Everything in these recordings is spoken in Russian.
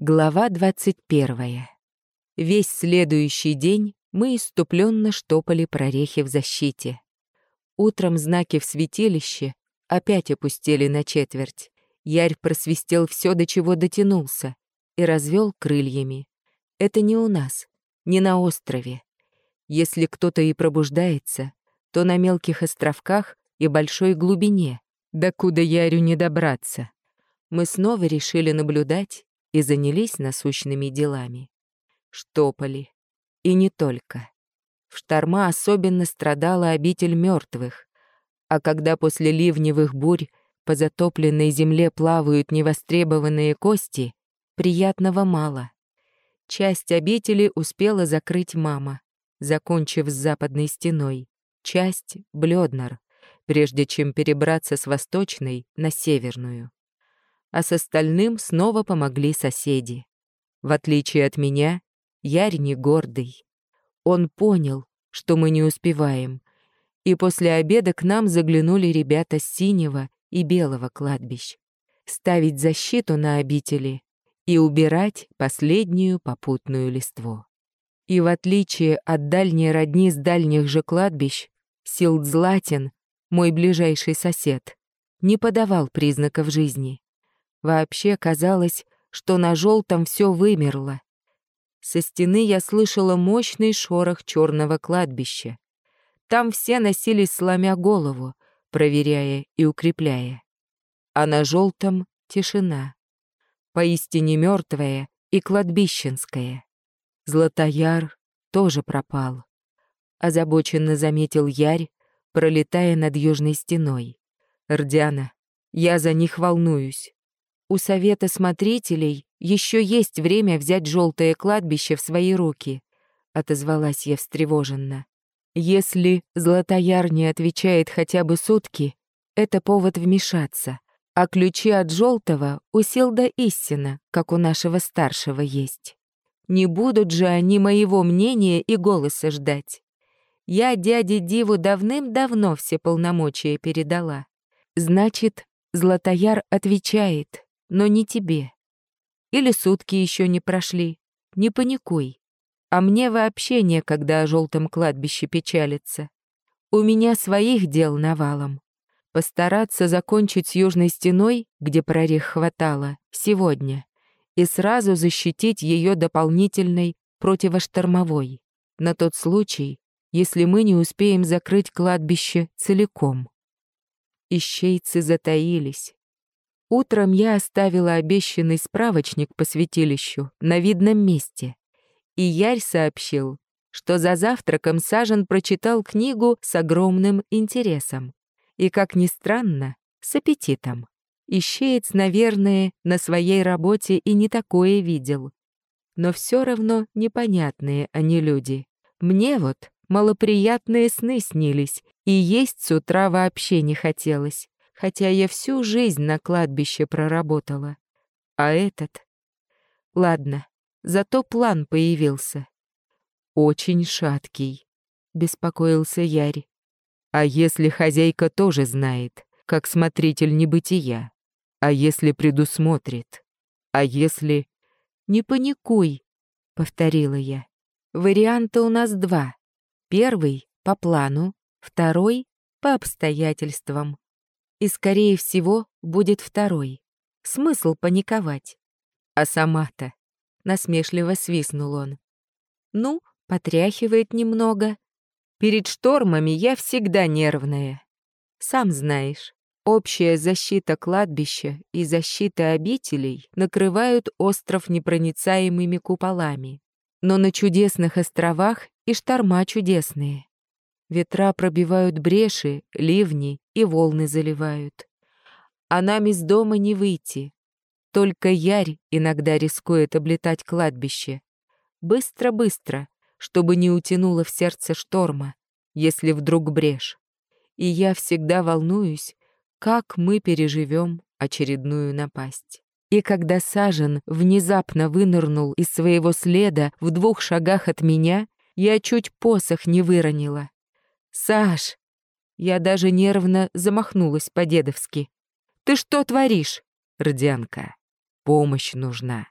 Глава 21. Весь следующий день мы иступленно штопали прорехи в защите. Утром знаки в святилище опять опустили на четверть. Ярь просвистел все, до чего дотянулся, и развел крыльями. Это не у нас, не на острове. Если кто-то и пробуждается, то на мелких островках и большой глубине, докуда Ярю не добраться. Мы снова решили наблюдать и занялись насущными делами. Штопали. И не только. В шторма особенно страдала обитель мертвых, а когда после ливневых бурь по затопленной земле плавают невостребованные кости, приятного мало. Часть обители успела закрыть мама, закончив с западной стеной, часть — Блёднер, прежде чем перебраться с восточной на северную а с остальным снова помогли соседи. В отличие от меня, Ярь не гордый. Он понял, что мы не успеваем, и после обеда к нам заглянули ребята с синего и белого кладбищ. Ставить защиту на обители и убирать последнюю попутную листву. И в отличие от дальней родни с дальних же кладбищ, Силдзлатин, мой ближайший сосед, не подавал признаков жизни. Вообще казалось, что на желтом все вымерло. Со стены я слышала мощный шорох черного кладбища. Там все носились, сломя голову, проверяя и укрепляя. А на желтом тишина. Поистине мертвая и кладбищенская. Златояр тоже пропал. Озабоченно заметил Ярь, пролетая над южной стеной. «Рдяна, я за них волнуюсь. У совета смотрителей еще есть время взять желтое кладбище в свои руки, отозвалась я встревоженно. Если Златояр не отвечает хотя бы сутки, это повод вмешаться. А ключи от желтого у Силда истина, как у нашего старшего есть. Не будут же они моего мнения и голоса ждать. Я дяде Диву давным-давно все полномочия передала. Значит, Златояр отвечает но не тебе. Или сутки еще не прошли. Не паникуй. А мне вообще некогда о желтом кладбище печалиться. У меня своих дел навалом. Постараться закончить с южной стеной, где прорех хватало, сегодня, и сразу защитить ее дополнительной противоштормовой, на тот случай, если мы не успеем закрыть кладбище целиком. Ищейцы затаились, Утром я оставила обещанный справочник по святилищу на видном месте. И Ярь сообщил, что за завтраком Сажен прочитал книгу с огромным интересом. И, как ни странно, с аппетитом. Ищеец, наверное, на своей работе и не такое видел. Но все равно непонятные они люди. Мне вот малоприятные сны снились, и есть с утра вообще не хотелось хотя я всю жизнь на кладбище проработала. А этот... Ладно, зато план появился. Очень шаткий, беспокоился Ярь. А если хозяйка тоже знает, как смотритель небытия? А если предусмотрит? А если... Не паникуй, повторила я. Варианта у нас два. Первый — по плану, второй — по обстоятельствам. И, скорее всего, будет второй. Смысл паниковать. А сама-то... Насмешливо свистнул он. Ну, потряхивает немного. Перед штормами я всегда нервная. Сам знаешь, общая защита кладбища и защита обителей накрывают остров непроницаемыми куполами. Но на чудесных островах и шторма чудесные. Ветра пробивают бреши, ливни и волны заливают. А нам из дома не выйти. Только Ярь иногда рискует облетать кладбище. Быстро-быстро, чтобы не утянуло в сердце шторма, если вдруг брешь. И я всегда волнуюсь, как мы переживем очередную напасть. И когда Сажен внезапно вынырнул из своего следа в двух шагах от меня, я чуть посох не выронила. «Саш!» Я даже нервно замахнулась по-дедовски. «Ты что творишь?» «Родянка, помощь нужна».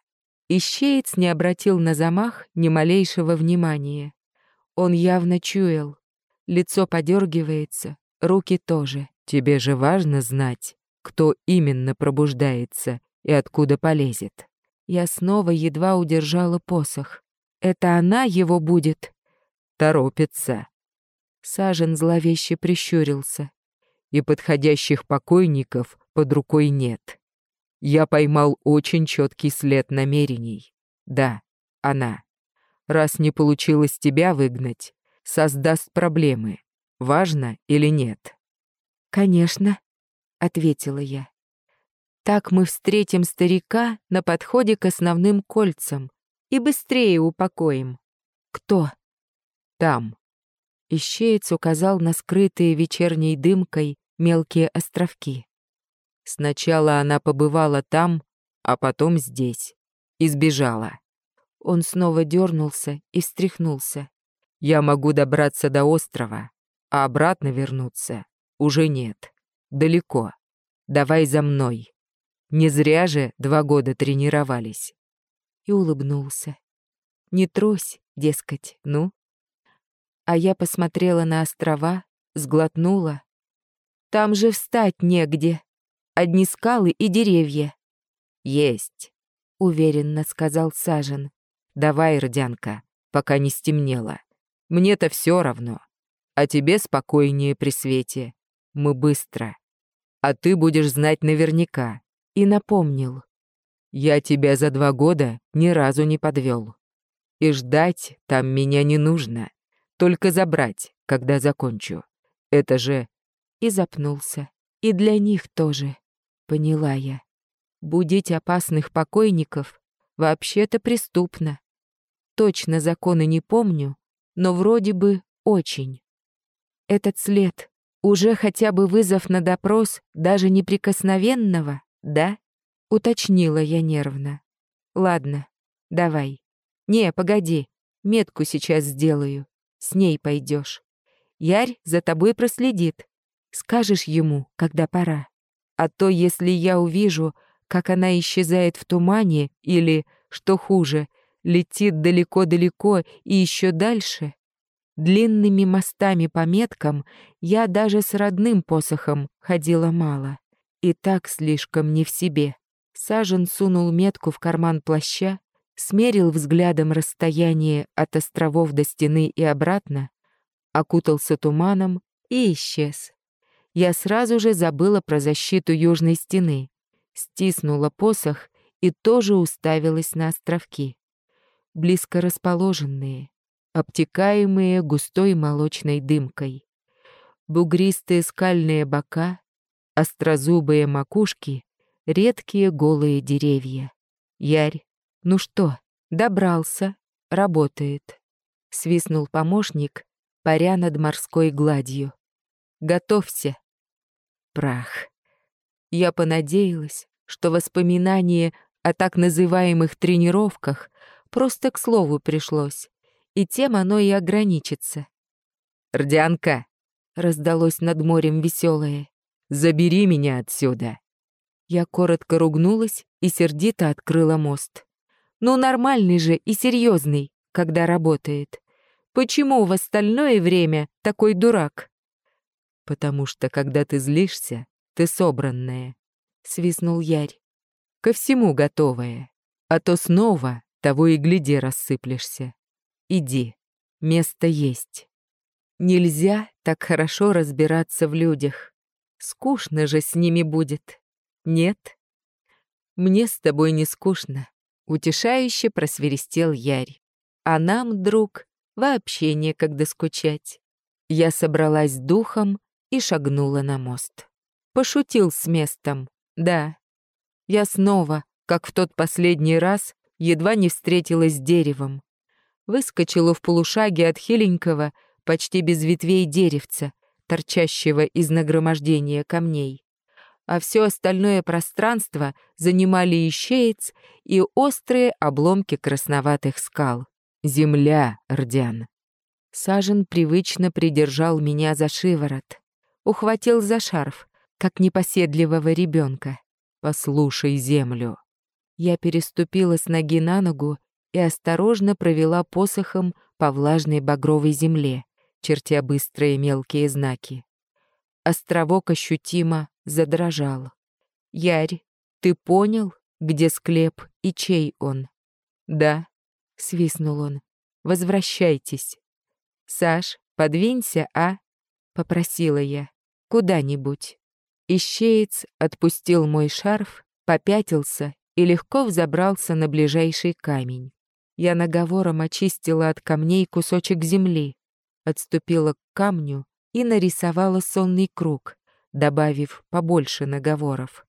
Ищеец не обратил на замах ни малейшего внимания. Он явно чуял. Лицо подергивается, руки тоже. Тебе же важно знать, кто именно пробуждается и откуда полезет. Я снова едва удержала посох. Это она его будет? Торопится. Сажен зловеще прищурился. И подходящих покойников под рукой нет. Я поймал очень четкий след намерений. Да, она. Раз не получилось тебя выгнать, создаст проблемы. Важно или нет? Конечно, ответила я. Так мы встретим старика на подходе к основным кольцам и быстрее упокоим. Кто? Там. Ищеец указал на скрытые вечерней дымкой мелкие островки. Сначала она побывала там, а потом здесь. И сбежала. Он снова дернулся и встряхнулся. Я могу добраться до острова, а обратно вернуться уже нет. Далеко. Давай за мной. Не зря же два года тренировались. И улыбнулся. Не трось, дескать, ну. А я посмотрела на острова, сглотнула. Там же встать негде одни скалы и деревья». «Есть», — уверенно сказал Сажен. «Давай, Родянка, пока не стемнело. Мне-то все равно. А тебе спокойнее при свете. Мы быстро. А ты будешь знать наверняка». И напомнил. «Я тебя за два года ни разу не подвел. И ждать там меня не нужно. Только забрать, когда закончу. Это же...» И запнулся. «И для них тоже». Поняла я. Будить опасных покойников вообще-то преступно. Точно законы не помню, но вроде бы очень. Этот след уже хотя бы вызов на допрос даже неприкосновенного, да? Уточнила я нервно. Ладно, давай. Не, погоди, метку сейчас сделаю. С ней пойдешь. Ярь за тобой проследит. Скажешь ему, когда пора. А то, если я увижу, как она исчезает в тумане или, что хуже, летит далеко-далеко и еще дальше, длинными мостами по меткам я даже с родным посохом ходила мало. И так слишком не в себе. Сажен сунул метку в карман плаща, смерил взглядом расстояние от островов до стены и обратно, окутался туманом и исчез я сразу же забыла про защиту южной стены, стиснула посох и тоже уставилась на островки. Близко расположенные, обтекаемые густой молочной дымкой. Бугристые скальные бока, острозубые макушки, редкие голые деревья. Ярь, ну что, добрался, работает. Свистнул помощник, паря над морской гладью. Готовься прах. Я понадеялась, что воспоминание о так называемых тренировках просто к слову пришлось, и тем оно и ограничится. «Рдянка!» — раздалось над морем веселое. «Забери меня отсюда!» Я коротко ругнулась и сердито открыла мост. «Ну, нормальный же и серьезный, когда работает. Почему в остальное время такой дурак?» «Потому что, когда ты злишься, ты собранная», — свистнул Ярь. «Ко всему готовая. А то снова того и гляди рассыплешься. Иди, место есть. Нельзя так хорошо разбираться в людях. Скучно же с ними будет. Нет? Мне с тобой не скучно», — утешающе просверистел Ярь. «А нам, друг, вообще некогда скучать». Я собралась духом и шагнула на мост. Пошутил с местом, да. Я снова, как в тот последний раз, едва не встретилась с деревом. Выскочила в полушаге от хиленького, почти без ветвей деревца, торчащего из нагромождения камней. А все остальное пространство занимали ищеец и острые обломки красноватых скал. Земля, Рдян. Сажен привычно придержал меня за шиворот ухватил за шарф, как непоседливого ребенка. «Послушай землю. Я переступила с ноги на ногу и осторожно провела посохом по влажной багровой земле, чертя быстрые мелкие знаки. Островок ощутимо задрожал. «Ярь, ты понял, где склеп и чей он?» «Да», — свистнул он. «Возвращайтесь». «Саш, подвинься, а?» — попросила я. «Куда-нибудь». Ищеец отпустил мой шарф, попятился и легко взобрался на ближайший камень. Я наговором очистила от камней кусочек земли, отступила к камню и нарисовала сонный круг, добавив побольше наговоров.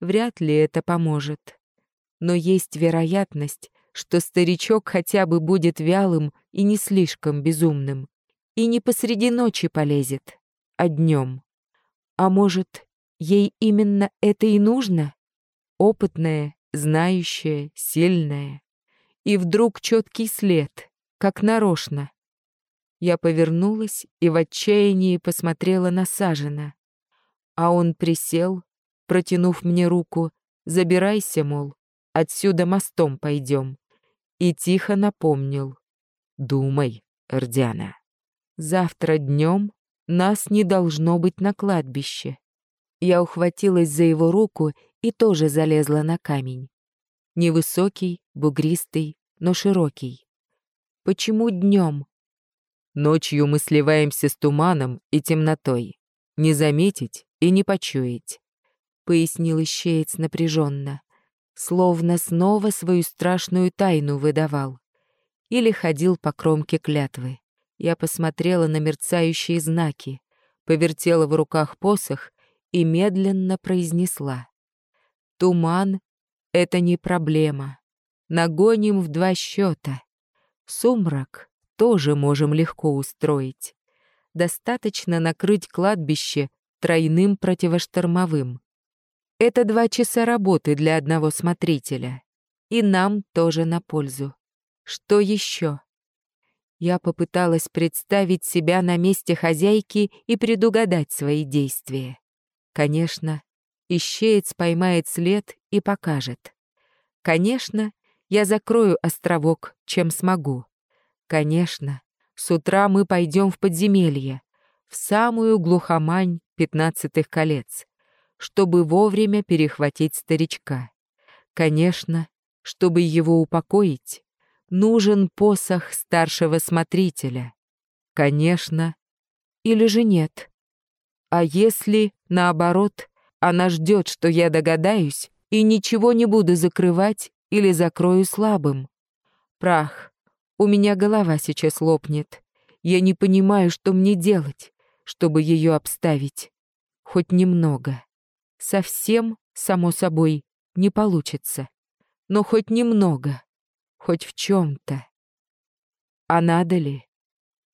Вряд ли это поможет. Но есть вероятность, что старичок хотя бы будет вялым и не слишком безумным, и не посреди ночи полезет, а днем. А может, ей именно это и нужно? Опытная, знающая, сильная. И вдруг четкий след, как нарочно. Я повернулась и в отчаянии посмотрела на Сажина. А он присел, протянув мне руку, «Забирайся, мол, отсюда мостом пойдем». И тихо напомнил. «Думай, Эрдяна, завтра днем нас не должно быть на кладбище. Я ухватилась за его руку и тоже залезла на камень. Невысокий, бугристый, но широкий. Почему днем? Ночью мы сливаемся с туманом и темнотой. Не заметить и не почуять. Пояснил ищеец напряженно, словно снова свою страшную тайну выдавал. Или ходил по кромке клятвы. Я посмотрела на мерцающие знаки, повертела в руках посох и медленно произнесла. «Туман — это не проблема. Нагоним в два счета. Сумрак тоже можем легко устроить. Достаточно накрыть кладбище тройным противоштормовым. Это два часа работы для одного смотрителя. И нам тоже на пользу. Что еще? Я попыталась представить себя на месте хозяйки и предугадать свои действия. Конечно, ищеец поймает след и покажет. Конечно, я закрою островок, чем смогу. Конечно, с утра мы пойдем в подземелье, в самую глухомань пятнадцатых колец, чтобы вовремя перехватить старичка. Конечно, чтобы его упокоить, нужен посох старшего смотрителя. Конечно, или же нет. А если, наоборот, она ждет, что я догадаюсь, и ничего не буду закрывать или закрою слабым? Прах, у меня голова сейчас лопнет. Я не понимаю, что мне делать, чтобы ее обставить. Хоть немного. Совсем, само собой, не получится. Но хоть немного хоть в чем-то. А надо ли?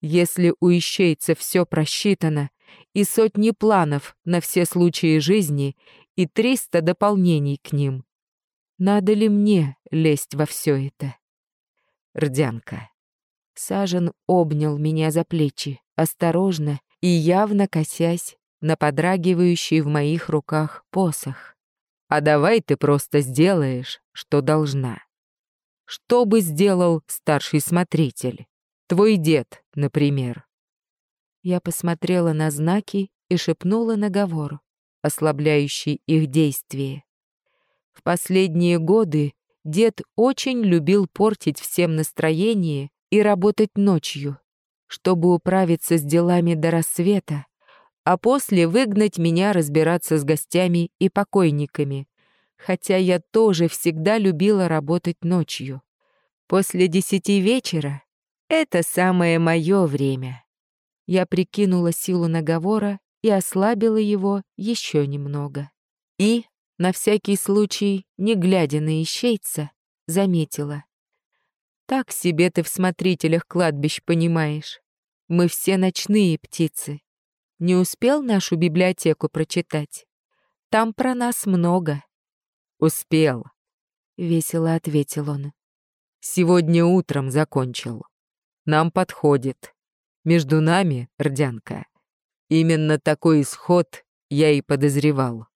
Если у ищейца все просчитано, и сотни планов на все случаи жизни, и триста дополнений к ним, надо ли мне лезть во все это? Рдянка. Сажен обнял меня за плечи, осторожно и явно косясь на подрагивающий в моих руках посох. «А давай ты просто сделаешь, что должна». Что бы сделал старший смотритель? Твой дед, например. Я посмотрела на знаки и шепнула наговор, ослабляющий их действие. В последние годы дед очень любил портить всем настроение и работать ночью, чтобы управиться с делами до рассвета, а после выгнать меня разбираться с гостями и покойниками, хотя я тоже всегда любила работать ночью. После десяти вечера — это самое мое время. Я прикинула силу наговора и ослабила его еще немного. И, на всякий случай, не глядя на ищейца, заметила. «Так себе ты в смотрителях кладбищ понимаешь. Мы все ночные птицы. Не успел нашу библиотеку прочитать? Там про нас много». «Успел», — весело ответил он. «Сегодня утром закончил. Нам подходит. Между нами, Рдянка, именно такой исход я и подозревал».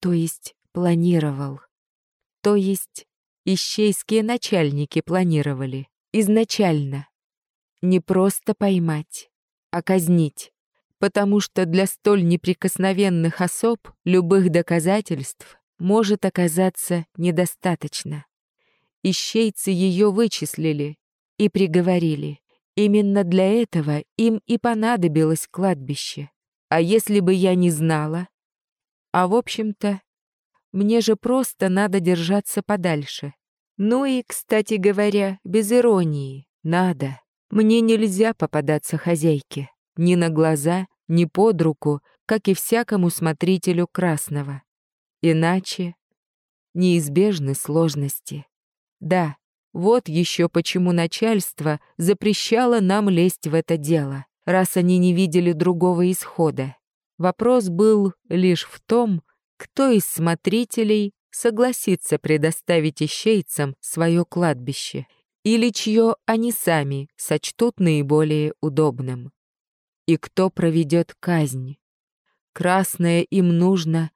«То есть планировал?» То есть ищейские начальники планировали изначально не просто поймать, а казнить, потому что для столь неприкосновенных особ любых доказательств может оказаться недостаточно. Ищейцы ее вычислили и приговорили. Именно для этого им и понадобилось кладбище. А если бы я не знала? А в общем-то, мне же просто надо держаться подальше. Ну и, кстати говоря, без иронии, надо. Мне нельзя попадаться хозяйке. Ни на глаза, ни под руку, как и всякому смотрителю красного. Иначе неизбежны сложности. Да, вот еще почему начальство запрещало нам лезть в это дело, раз они не видели другого исхода. Вопрос был лишь в том, кто из смотрителей согласится предоставить ищейцам свое кладбище или чье они сами сочтут наиболее удобным. И кто проведет казнь. Красное им нужно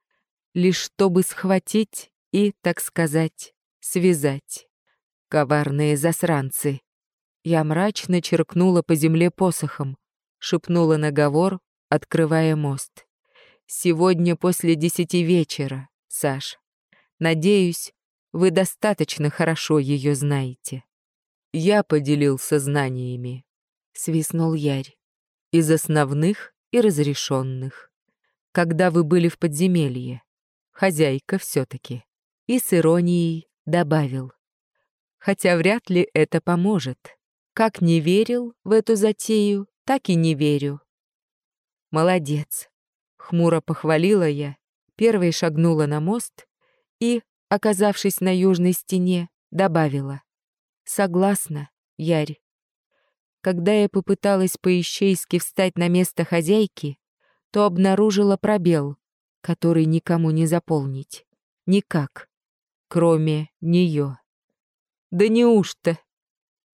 лишь чтобы схватить и, так сказать, связать. Коварные засранцы. Я мрачно черкнула по земле посохом, шепнула наговор, открывая мост. Сегодня после десяти вечера, Саш. Надеюсь, вы достаточно хорошо ее знаете. Я поделился знаниями, свистнул Ярь. Из основных и разрешенных. Когда вы были в подземелье, хозяйка все-таки. И с иронией добавил. Хотя вряд ли это поможет. Как не верил в эту затею, так и не верю. Молодец. Хмуро похвалила я, первой шагнула на мост и, оказавшись на южной стене, добавила. Согласна, Ярь. Когда я попыталась по-ищейски встать на место хозяйки, то обнаружила пробел, который никому не заполнить. Никак. Кроме нее. Да неужто?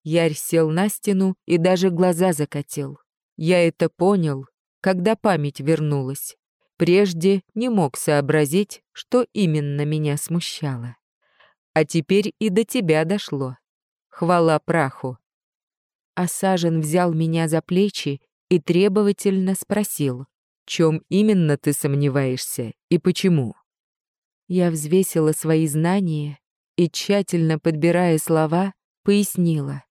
Ярь сел на стену и даже глаза закатил. Я это понял, когда память вернулась. Прежде не мог сообразить, что именно меня смущало. А теперь и до тебя дошло. Хвала праху. Осажен взял меня за плечи и требовательно спросил, чем именно ты сомневаешься и почему. Я взвесила свои знания и, тщательно подбирая слова, пояснила.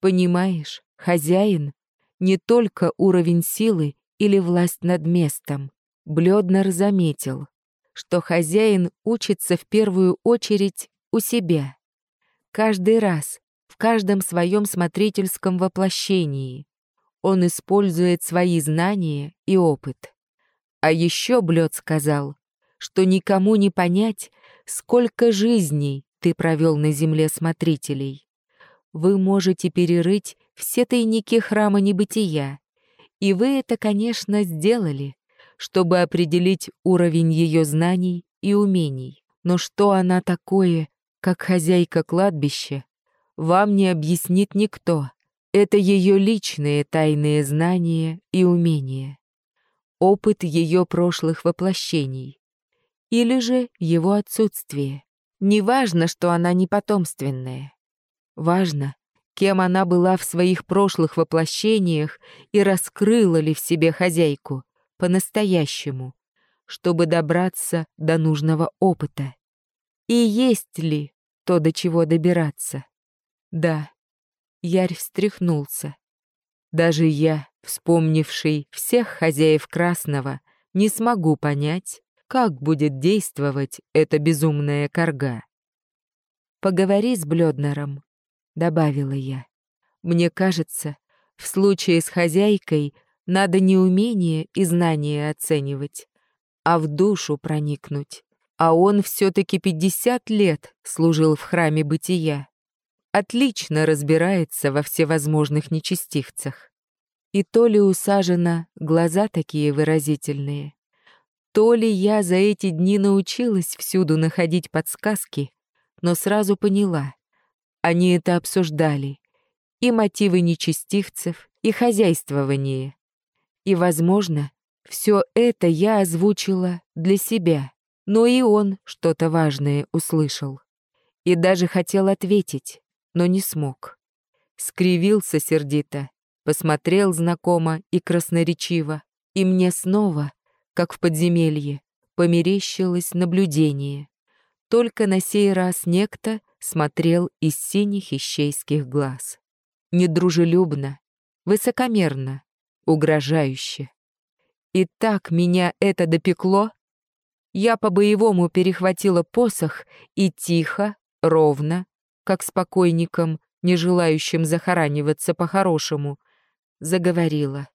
Понимаешь, хозяин — не только уровень силы или власть над местом, Блёднер заметил, что хозяин учится в первую очередь у себя. Каждый раз, в каждом своем смотрительском воплощении, он использует свои знания и опыт. А еще Блёд сказал, что никому не понять, сколько жизней ты провел на земле смотрителей. Вы можете перерыть все тайники храма небытия, и вы это, конечно, сделали, чтобы определить уровень ее знаний и умений. Но что она такое, как хозяйка кладбища, вам не объяснит никто. Это ее личные тайные знания и умения. Опыт ее прошлых воплощений. Или же его отсутствие. Не важно, что она не потомственная. Важно, кем она была в своих прошлых воплощениях и раскрыла ли в себе хозяйку, по-настоящему, чтобы добраться до нужного опыта. И есть ли то, до чего добираться? Да, Ярь встряхнулся. Даже я, вспомнивший всех хозяев Красного, не смогу понять, как будет действовать эта безумная корга. «Поговори с Блёднером», — добавила я. «Мне кажется, в случае с хозяйкой надо не умение и знание оценивать, а в душу проникнуть. А он все-таки 50 лет служил в храме бытия. Отлично разбирается во всевозможных нечестивцах. И то ли усажено глаза такие выразительные, то ли я за эти дни научилась всюду находить подсказки, но сразу поняла. Они это обсуждали. И мотивы нечестивцев, и хозяйствование. И, возможно, все это я озвучила для себя, но и он что-то важное услышал. и даже хотел ответить, но не смог. Скривился сердито, посмотрел знакомо и красноречиво, и мне снова, как в подземелье, померещилось наблюдение. Только на сей раз некто смотрел из синих ищейских глаз. Недружелюбно, высокомерно, угрожающе. И так меня это допекло. Я по-боевому перехватила посох и тихо, ровно, как с покойником, не желающим захораниваться по-хорошему, заговорила.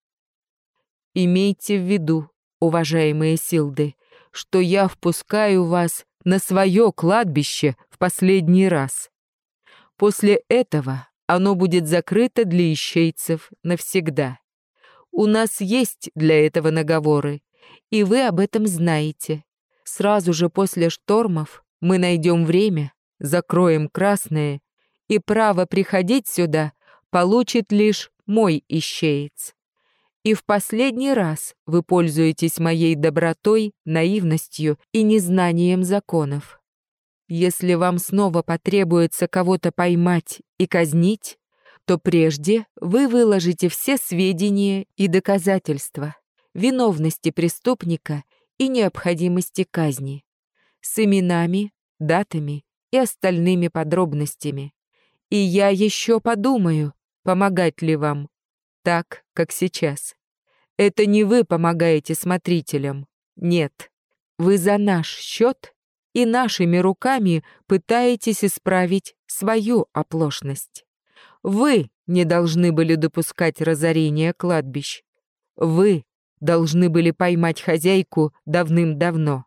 «Имейте в виду, уважаемые Силды, что я впускаю вас на свое кладбище последний раз. После этого оно будет закрыто для ищейцев навсегда. У нас есть для этого наговоры, и вы об этом знаете. Сразу же после штормов мы найдем время, закроем красное, и право приходить сюда получит лишь мой ищеец. И в последний раз вы пользуетесь моей добротой, наивностью и незнанием законов. Если вам снова потребуется кого-то поймать и казнить, то прежде вы выложите все сведения и доказательства виновности преступника и необходимости казни с именами, датами и остальными подробностями. И я еще подумаю, помогать ли вам, так, как сейчас. Это не вы помогаете смотрителям, нет. Вы за наш счет и нашими руками пытаетесь исправить свою оплошность. Вы не должны были допускать разорения кладбищ. Вы должны были поймать хозяйку давным-давно.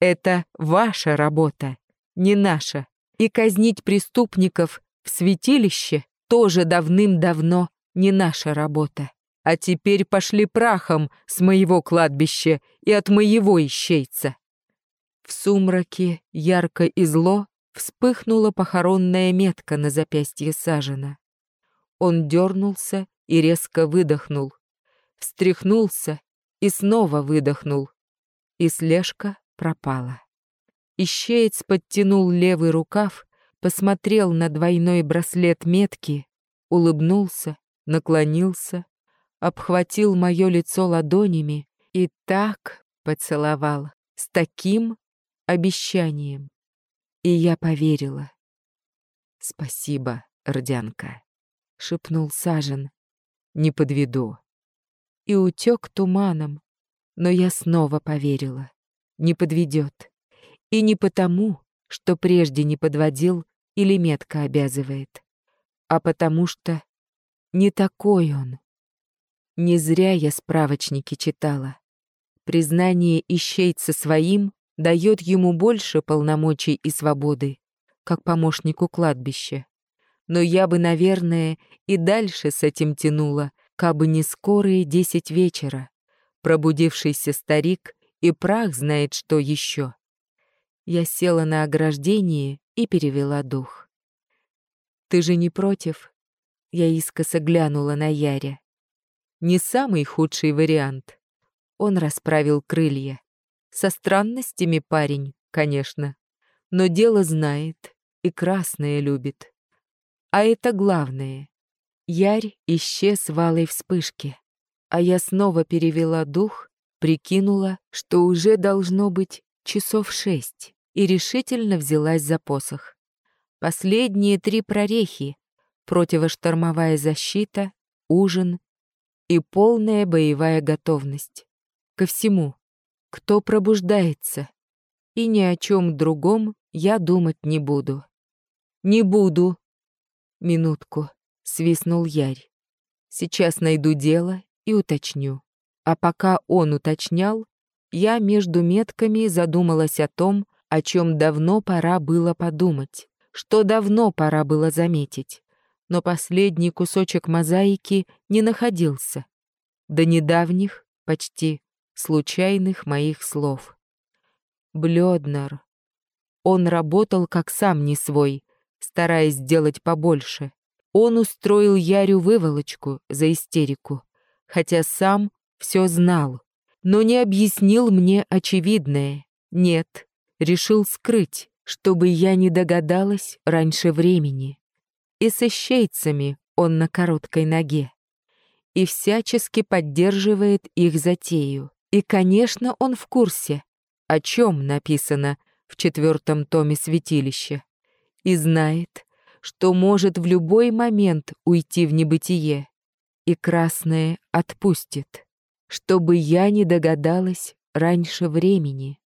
Это ваша работа, не наша. И казнить преступников в святилище тоже давным-давно не наша работа. А теперь пошли прахом с моего кладбища и от моего ищейца. В сумраке ярко и зло вспыхнула похоронная метка на запястье Сажена. Он дернулся и резко выдохнул. Встряхнулся и снова выдохнул. И слежка пропала. Ищеец подтянул левый рукав, посмотрел на двойной браслет метки, улыбнулся, наклонился, обхватил мое лицо ладонями и так поцеловал, с таким обещанием. И я поверила. «Спасибо, Родянка», — шепнул Сажен. «Не подведу». И утек туманом, но я снова поверила. Не подведет. И не потому, что прежде не подводил или метка обязывает, а потому что не такой он. Не зря я справочники читала. Признание ищейца своим дает ему больше полномочий и свободы, как помощнику кладбища. Но я бы, наверное, и дальше с этим тянула, кабы не скорые десять вечера, пробудившийся старик и прах знает что еще. Я села на ограждение и перевела дух. «Ты же не против?» Я искоса глянула на Яря. «Не самый худший вариант». Он расправил крылья. Со странностями парень, конечно, но дело знает и красное любит. А это главное. Ярь исчез в алой вспышке, а я снова перевела дух, прикинула, что уже должно быть часов шесть, и решительно взялась за посох. Последние три прорехи — противоштормовая защита, ужин и полная боевая готовность. Ко всему кто пробуждается. И ни о чем другом я думать не буду. Не буду. Минутку, свистнул Ярь. Сейчас найду дело и уточню. А пока он уточнял, я между метками задумалась о том, о чем давно пора было подумать, что давно пора было заметить. Но последний кусочек мозаики не находился. До недавних, почти случайных моих слов. Блёднер. Он работал как сам не свой, стараясь сделать побольше. Он устроил Ярю выволочку за истерику, хотя сам все знал, но не объяснил мне очевидное. Нет, решил скрыть, чтобы я не догадалась раньше времени. И с ищейцами он на короткой ноге. И всячески поддерживает их затею. И, конечно, он в курсе, о чем написано в четвертом томе святилища. И знает, что может в любой момент уйти в небытие. И красное отпустит, чтобы я не догадалась раньше времени.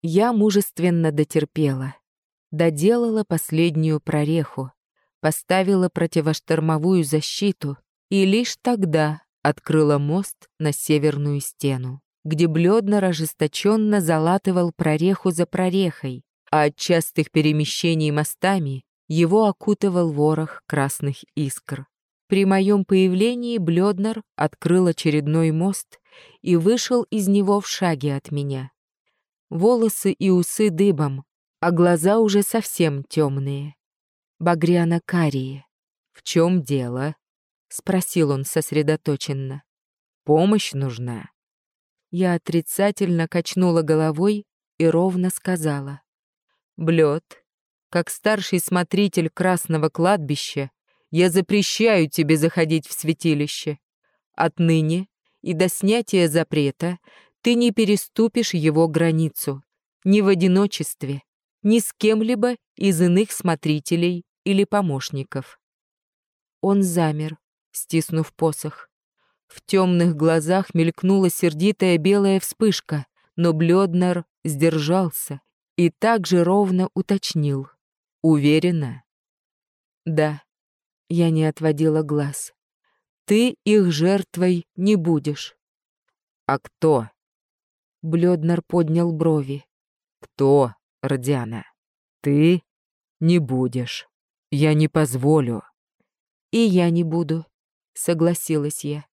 Я мужественно дотерпела. Доделала последнюю прореху, поставила противоштормовую защиту и лишь тогда открыла мост на северную стену, где Блёднер ожесточенно залатывал прореху за прорехой, а от частых перемещений мостами его окутывал ворох красных искр. При моем появлении Блёднер открыл очередной мост и вышел из него в шаге от меня. Волосы и усы дыбом, а глаза уже совсем темные. Багряно-карие. «В чем дело?» — спросил он сосредоточенно. «Помощь нужна». Я отрицательно качнула головой и ровно сказала. «Блёд, как старший смотритель Красного кладбища, я запрещаю тебе заходить в святилище. Отныне и до снятия запрета ты не переступишь его границу, ни в одиночестве, ни с кем-либо из иных смотрителей или помощников. Он замер, стиснув посох. В темных глазах мелькнула сердитая белая вспышка, но Блёднер сдержался и также ровно уточнил. «Уверена?» «Да», — я не отводила глаз. «Ты их жертвой не будешь». «А кто?» Блёднер поднял брови. «Кто, Родиана? Ты не будешь. Я не позволю». «И я не буду», — согласилась я.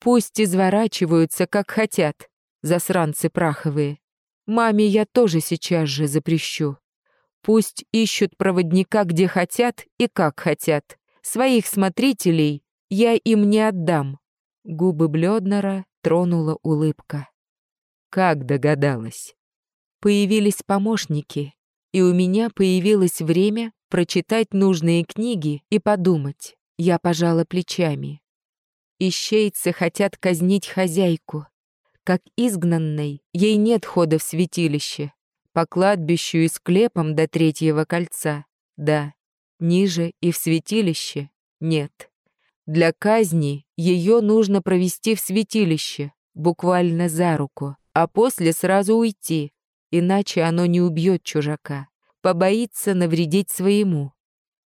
«Пусть изворачиваются, как хотят, засранцы праховые. Маме я тоже сейчас же запрещу. Пусть ищут проводника где хотят и как хотят. Своих смотрителей я им не отдам». Губы Блёднера тронула улыбка. «Как догадалась?» Появились помощники, и у меня появилось время прочитать нужные книги и подумать. Я пожала плечами. Ищейцы хотят казнить хозяйку. Как изгнанной, ей нет хода в святилище. По кладбищу и склепам до третьего кольца. Да, ниже и в святилище нет. Для казни ее нужно провести в святилище, буквально за руку, а после сразу уйти, иначе оно не убьет чужака, побоится навредить своему.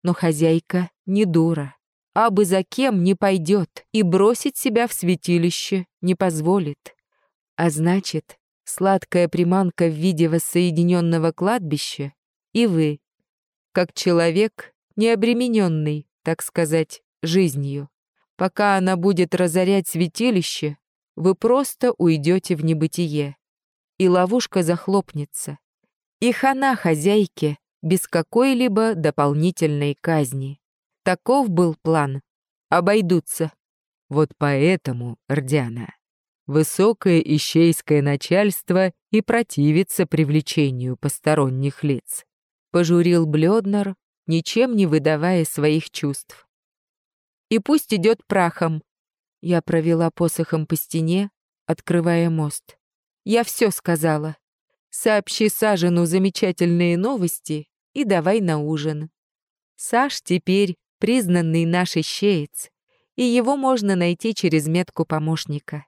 Но хозяйка не дура а бы за кем не пойдет и бросить себя в святилище не позволит. А значит, сладкая приманка в виде воссоединенного кладбища и вы, как человек, не обремененный, так сказать, жизнью. Пока она будет разорять святилище, вы просто уйдете в небытие, и ловушка захлопнется. И хана хозяйке без какой-либо дополнительной казни. Таков был план. Обойдутся. Вот поэтому, Рдяна, высокое ищейское начальство и противится привлечению посторонних лиц. Пожурил Блёднер, ничем не выдавая своих чувств. И пусть идет прахом. Я провела посохом по стене, открывая мост. Я все сказала. Сообщи Сажену замечательные новости и давай на ужин. Саш теперь признанный наш ищеец, и его можно найти через метку помощника.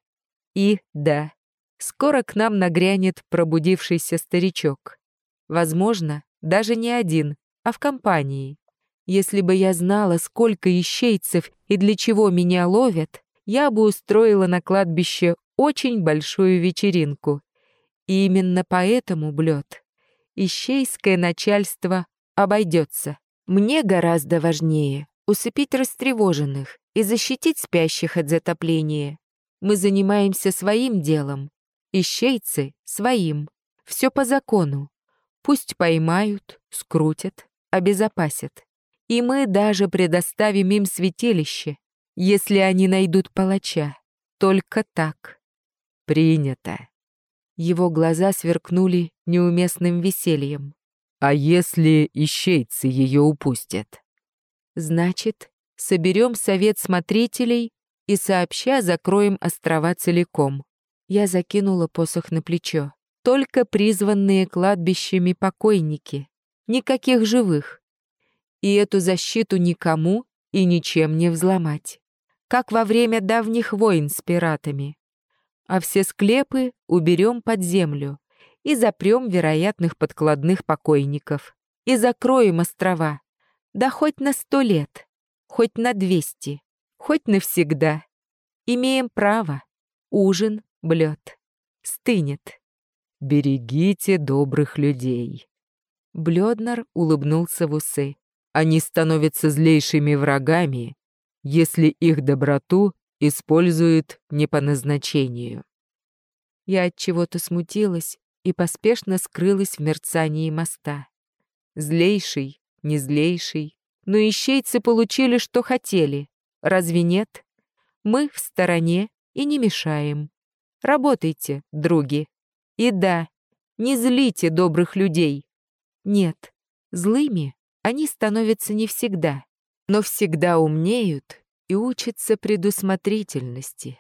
И, да, скоро к нам нагрянет пробудившийся старичок. Возможно, даже не один, а в компании. Если бы я знала, сколько ищейцев и для чего меня ловят, я бы устроила на кладбище очень большую вечеринку. И именно поэтому, Блёд, ищейское начальство обойдется. Мне гораздо важнее усыпить растревоженных и защитить спящих от затопления. Мы занимаемся своим делом, ищейцы — своим. Все по закону. Пусть поймают, скрутят, обезопасят. И мы даже предоставим им святилище, если они найдут палача. Только так. Принято. Его глаза сверкнули неуместным весельем. А если ищейцы ее упустят? Значит, соберем совет смотрителей и сообща закроем острова целиком. Я закинула посох на плечо. Только призванные кладбищами покойники. Никаких живых. И эту защиту никому и ничем не взломать. Как во время давних войн с пиратами. А все склепы уберем под землю и запрем вероятных подкладных покойников. И закроем острова. Да хоть на сто лет, хоть на двести, хоть навсегда. Имеем право. Ужин, блед. Стынет. Берегите добрых людей. Блёднер улыбнулся в усы. Они становятся злейшими врагами, если их доброту используют не по назначению. Я от чего-то смутилась и поспешно скрылась в мерцании моста. Злейший, не злейший, но ищейцы получили, что хотели. Разве нет? Мы в стороне и не мешаем. Работайте, други. И да, не злите добрых людей. Нет, злыми они становятся не всегда, но всегда умнеют и учатся предусмотрительности.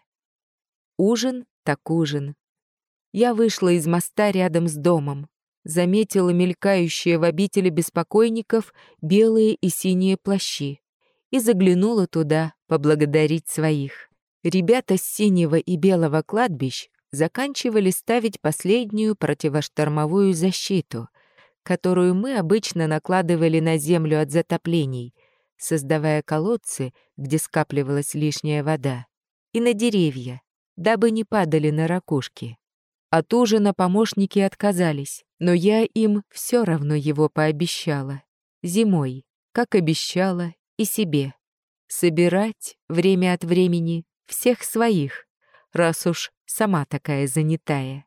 Ужин так ужин. Я вышла из моста рядом с домом, заметила мелькающие в обители беспокойников белые и синие плащи и заглянула туда поблагодарить своих. Ребята с синего и белого кладбищ заканчивали ставить последнюю противоштормовую защиту, которую мы обычно накладывали на землю от затоплений, создавая колодцы, где скапливалась лишняя вода, и на деревья, дабы не падали на ракушки. От ужина помощники отказались, но я им все равно его пообещала. Зимой, как обещала, и себе. Собирать время от времени всех своих, раз уж сама такая занятая.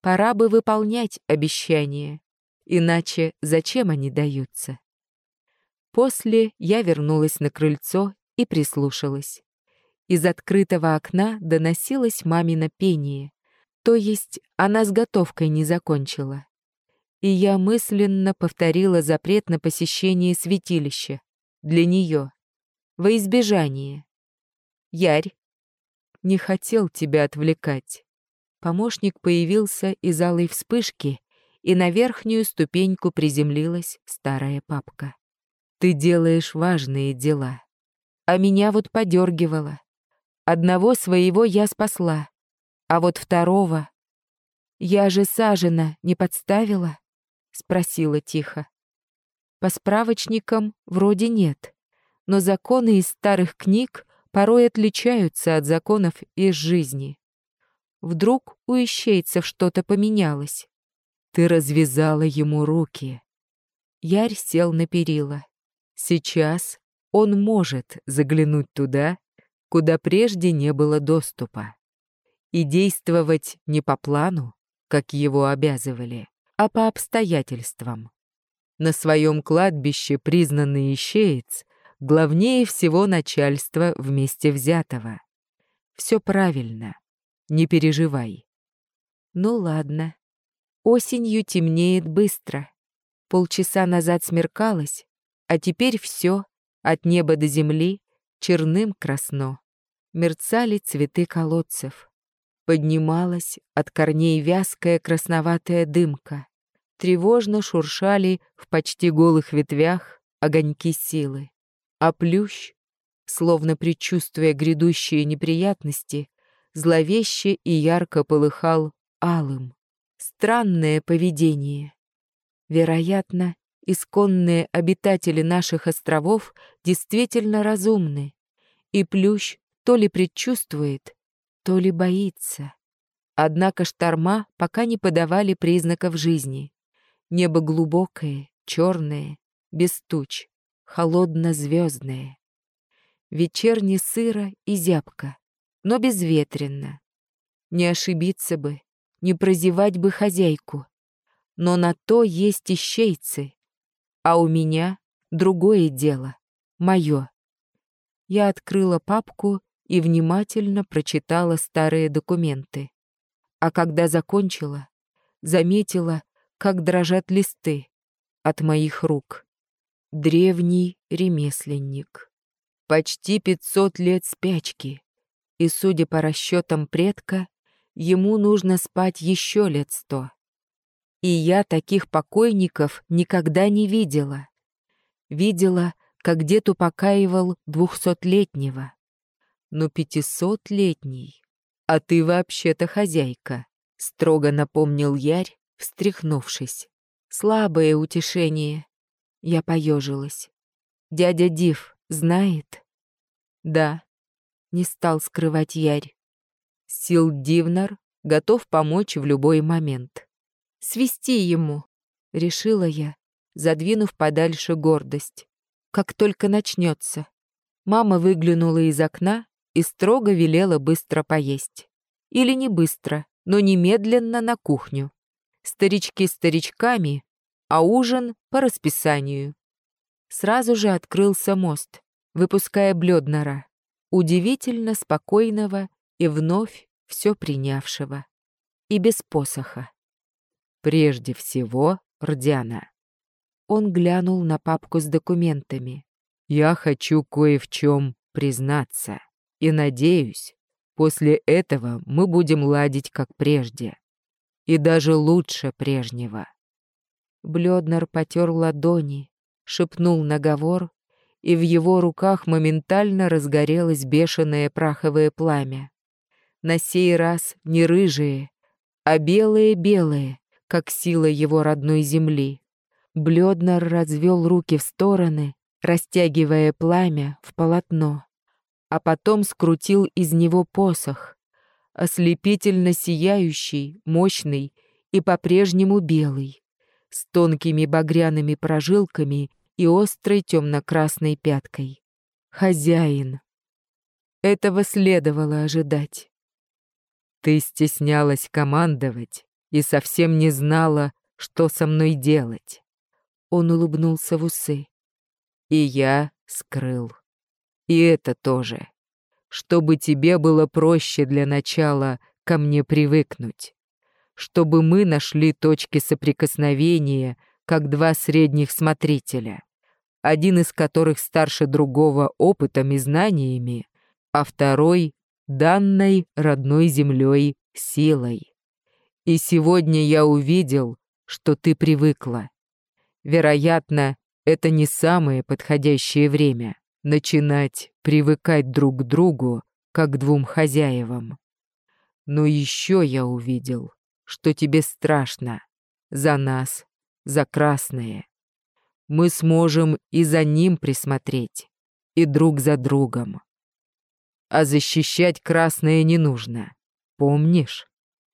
Пора бы выполнять обещания, иначе зачем они даются? После я вернулась на крыльцо и прислушалась. Из открытого окна доносилось мамино пение, то есть она с готовкой не закончила. И я мысленно повторила запрет на посещение святилища. Для нее. Во избежание. Ярь, не хотел тебя отвлекать. Помощник появился из алой вспышки, и на верхнюю ступеньку приземлилась старая папка. Ты делаешь важные дела. А меня вот подергивало. Одного своего я спасла, а вот второго... Я же Сажина не подставила? Спросила тихо. По справочникам вроде нет, но законы из старых книг порой отличаются от законов из жизни. Вдруг у ищейцев что-то поменялось. Ты развязала ему руки. Ярь сел на перила. Сейчас он может заглянуть туда, куда прежде не было доступа, и действовать не по плану, как его обязывали, а по обстоятельствам. На своем кладбище признанный ищеец главнее всего начальства вместе взятого. Все правильно, не переживай. Ну ладно. Осенью темнеет быстро. Полчаса назад смеркалось, а теперь все, от неба до земли, черным красно. Мерцали цветы колодцев. Поднималась от корней вязкая красноватая дымка. Тревожно шуршали в почти голых ветвях огоньки силы а плющ, словно предчувствуя грядущие неприятности, зловеще и ярко полыхал алым. Странное поведение. Вероятно, исконные обитатели наших островов действительно разумны, и плющ то ли предчувствует, то ли боится. Однако шторма пока не подавали признаков жизни. Небо глубокое, черное, без туч холодно-звездное. Вечерне сыро и зябко, но безветренно. Не ошибиться бы, не прозевать бы хозяйку. Но на то есть ищейцы. А у меня другое дело, мое. Я открыла папку и внимательно прочитала старые документы. А когда закончила, заметила, как дрожат листы, от моих рук. Древний ремесленник. Почти пятьсот лет спячки. И, судя по расчетам предка, ему нужно спать еще лет сто. И я таких покойников никогда не видела. Видела, как дед упокаивал двухсотлетнего. Но пятисотлетний. А ты вообще-то хозяйка, строго напомнил Ярь, встряхнувшись. Слабое утешение. Я поежилась. Дядя Див знает? Да. Не стал скрывать Ярь. Сил Дивнар готов помочь в любой момент. Свести ему, решила я, задвинув подальше гордость. Как только начнется. Мама выглянула из окна и строго велела быстро поесть. Или не быстро, но немедленно на кухню. Старички старичками, а ужин по расписанию. Сразу же открылся мост, выпуская Блёднера, удивительно спокойного и вновь все принявшего. И без посоха. Прежде всего, Рдяна. Он глянул на папку с документами. Я хочу кое в чем признаться. И надеюсь, после этого мы будем ладить как прежде. И даже лучше прежнего. Блёднер потер ладони, шепнул наговор, и в его руках моментально разгорелось бешеное праховое пламя. На сей раз не рыжие, а белые-белые, как сила его родной земли. Блёднер развел руки в стороны, растягивая пламя в полотно, а потом скрутил из него посох, ослепительно сияющий, мощный и по-прежнему белый, с тонкими багряными прожилками и острой темно-красной пяткой. Хозяин. Этого следовало ожидать. Ты стеснялась командовать и совсем не знала, что со мной делать. Он улыбнулся в усы. И я скрыл. И это тоже. Чтобы тебе было проще для начала ко мне привыкнуть. Чтобы мы нашли точки соприкосновения, как два средних смотрителя. Один из которых старше другого опытом и знаниями, а второй — данной родной землей силой. И сегодня я увидел, что ты привыкла. Вероятно, это не самое подходящее время начинать привыкать друг к другу, как к двум хозяевам. Но еще я увидел, что тебе страшно за нас, за красное. Мы сможем и за ним присмотреть, и друг за другом. А защищать красное не нужно, помнишь?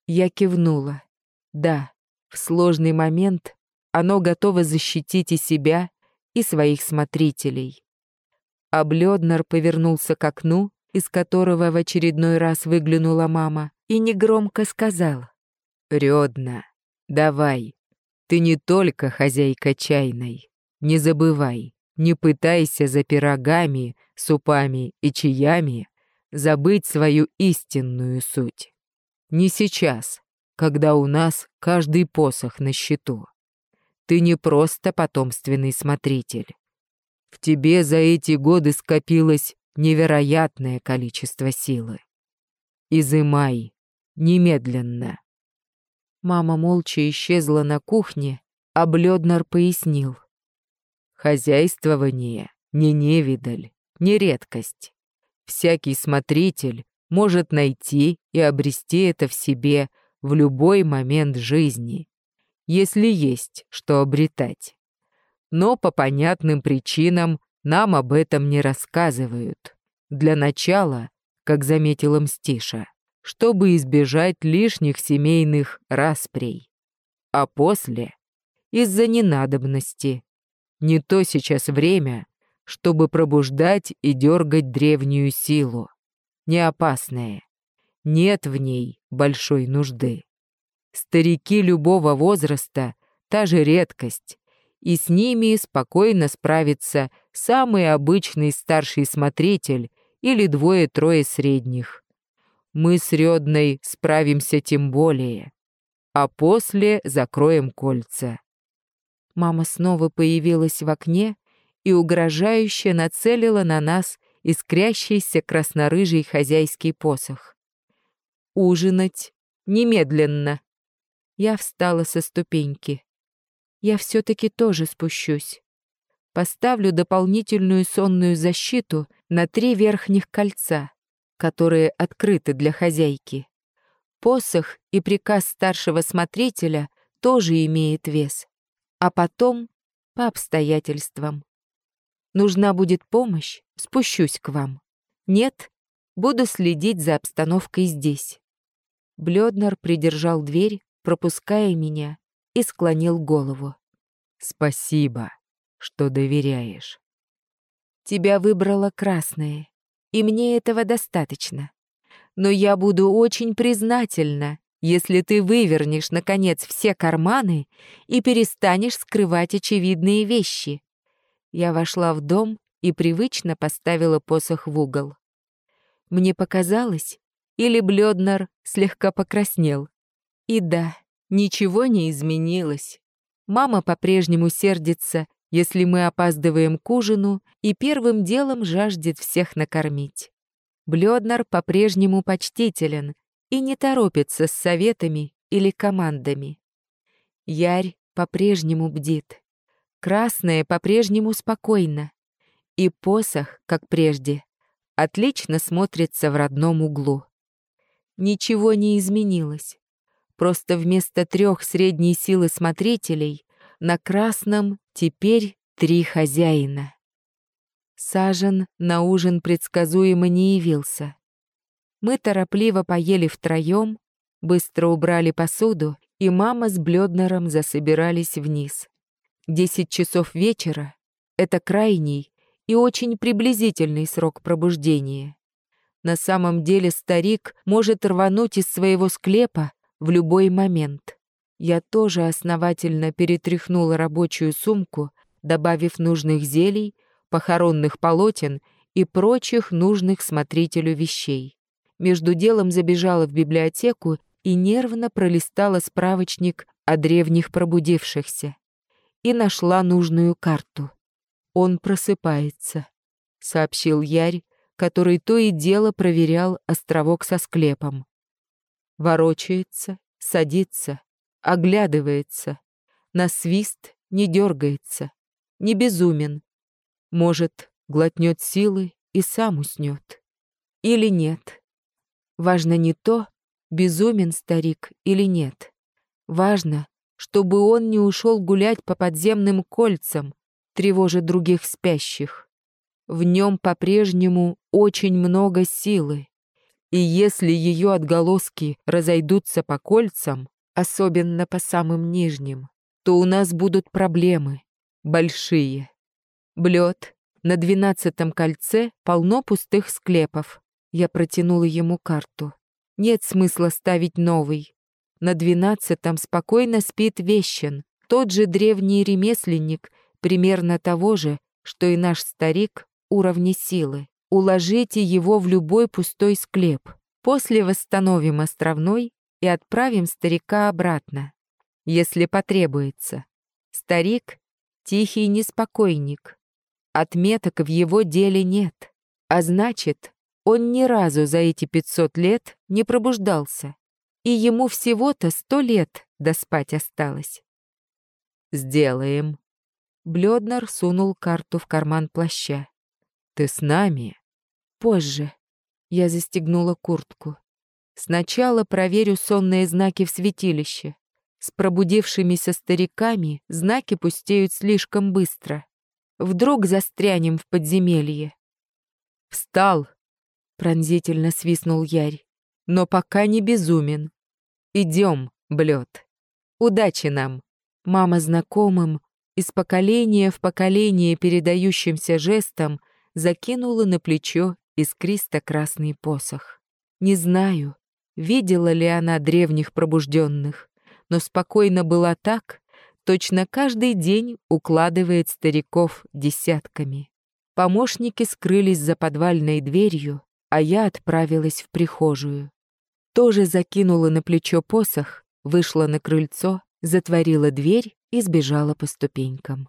Я кивнула. Да, в сложный момент оно готово защитить и себя, и своих смотрителей. А Блёднер повернулся к окну, из которого в очередной раз выглянула мама, и негромко сказал. «Рёдна, давай, ты не только хозяйка чайной. Не забывай, не пытайся за пирогами, супами и чаями забыть свою истинную суть. Не сейчас, когда у нас каждый посох на счету. Ты не просто потомственный смотритель. В тебе за эти годы скопилось невероятное количество силы. Изымай, немедленно. Мама молча исчезла на кухне, а Блёднер пояснил. Хозяйствование не невидаль, не редкость. Всякий смотритель может найти и обрести это в себе в любой момент жизни, если есть что обретать. Но по понятным причинам нам об этом не рассказывают. Для начала, как заметила Мстиша, чтобы избежать лишних семейных расприй. А после — из-за ненадобности. Не то сейчас время, чтобы пробуждать и дергать древнюю силу. Не опасная. Нет в ней большой нужды. Старики любого возраста — та же редкость, и с ними спокойно справится самый обычный старший смотритель или двое-трое средних. Мы с Рёдной справимся тем более, а после закроем кольца. Мама снова появилась в окне и угрожающе нацелила на нас искрящийся краснорыжий хозяйский посох. «Ужинать немедленно!» Я встала со ступеньки. Я все-таки тоже спущусь. Поставлю дополнительную сонную защиту на три верхних кольца, которые открыты для хозяйки. Посох и приказ старшего смотрителя тоже имеет вес. А потом по обстоятельствам. Нужна будет помощь, спущусь к вам. Нет, буду следить за обстановкой здесь. Блёднер придержал дверь, пропуская меня, и склонил голову. «Спасибо, что доверяешь». «Тебя выбрала красная, и мне этого достаточно. Но я буду очень признательна, если ты вывернешь, наконец, все карманы и перестанешь скрывать очевидные вещи». Я вошла в дом и привычно поставила посох в угол. Мне показалось, или Блёднер слегка покраснел. И да, ничего не изменилось. Мама по-прежнему сердится, если мы опаздываем к ужину, и первым делом жаждет всех накормить. Блёднер по-прежнему почтителен и не торопится с советами или командами. Ярь по-прежнему бдит. Красная по-прежнему спокойна. И посох, как прежде, отлично смотрится в родном углу. Ничего не изменилось. Просто вместо трех средней силы смотрителей на красном теперь три хозяина. Сажен на ужин предсказуемо не явился. Мы торопливо поели втроем, быстро убрали посуду, и мама с Блёднером засобирались вниз. Десять часов вечера — это крайний и очень приблизительный срок пробуждения. На самом деле старик может рвануть из своего склепа в любой момент. Я тоже основательно перетряхнула рабочую сумку, добавив нужных зелий, похоронных полотен и прочих нужных смотрителю вещей. Между делом забежала в библиотеку и нервно пролистала справочник о древних пробудившихся. И нашла нужную карту. «Он просыпается», — сообщил Ярь, который то и дело проверял островок со склепом. Ворочается, садится, оглядывается, на свист не дергается, не безумен. Может, глотнет силы и сам уснет. Или нет. Важно не то, безумен старик или нет. Важно, чтобы он не ушел гулять по подземным кольцам, тревожа других спящих. В нем по-прежнему очень много силы. И если ее отголоски разойдутся по кольцам, особенно по самым нижним, то у нас будут проблемы. Большие. Блед. На двенадцатом кольце полно пустых склепов. Я протянула ему карту. Нет смысла ставить новый. На двенадцатом спокойно спит Вещен, тот же древний ремесленник, примерно того же, что и наш старик, уровне силы. Уложите его в любой пустой склеп. После восстановим островной и отправим старика обратно, если потребуется. Старик — тихий неспокойник. Отметок в его деле нет. А значит, он ни разу за эти 500 лет не пробуждался. И ему всего-то сто лет доспать осталось. «Сделаем». Блёднер сунул карту в карман плаща. Ты с нами? Позже. Я застегнула куртку. Сначала проверю сонные знаки в святилище. С пробудившимися стариками знаки пустеют слишком быстро. Вдруг застрянем в подземелье. «Встал!» — пронзительно свистнул Ярь. «Но пока не безумен. Идем, блед. Удачи нам!» Мама знакомым, из поколения в поколение передающимся жестом закинула на плечо искристо-красный посох. Не знаю, видела ли она древних пробужденных, но спокойно была так, точно каждый день укладывает стариков десятками. Помощники скрылись за подвальной дверью, а я отправилась в прихожую. Тоже закинула на плечо посох, вышла на крыльцо, затворила дверь и сбежала по ступенькам.